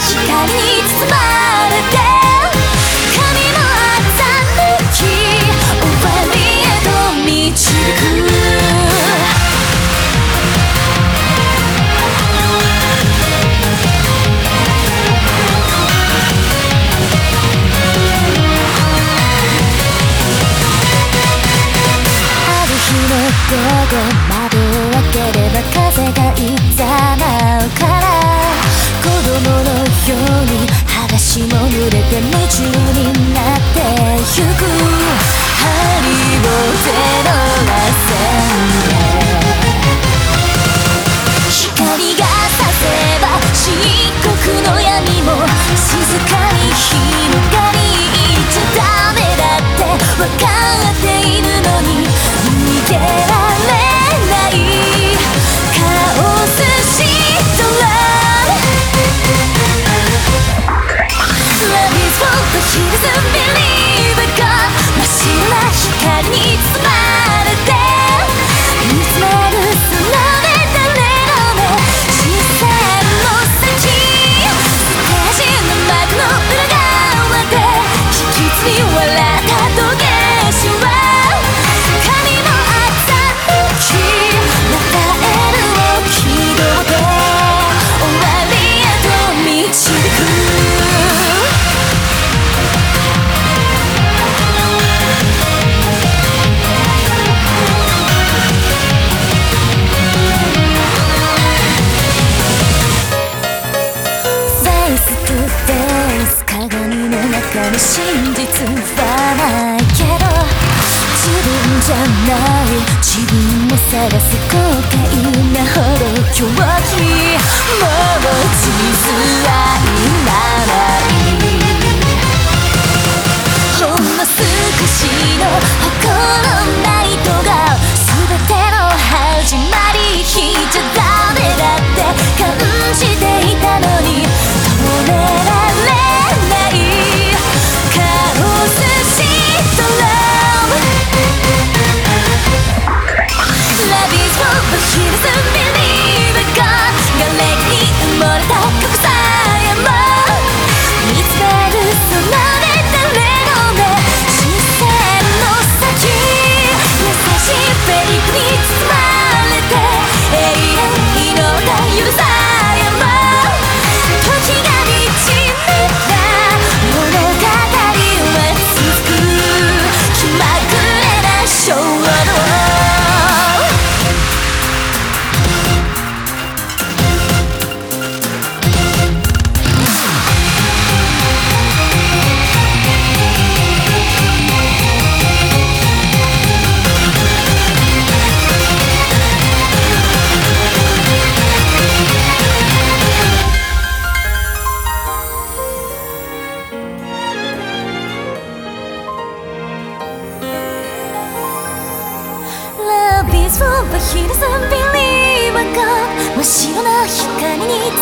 光に包まれて髪のあざ抜終わりへと導く。真実はないけど自分じゃない自分を探す後悔なほど狂気もう地図 eyes full はひらさん believe I got 真っ白な光に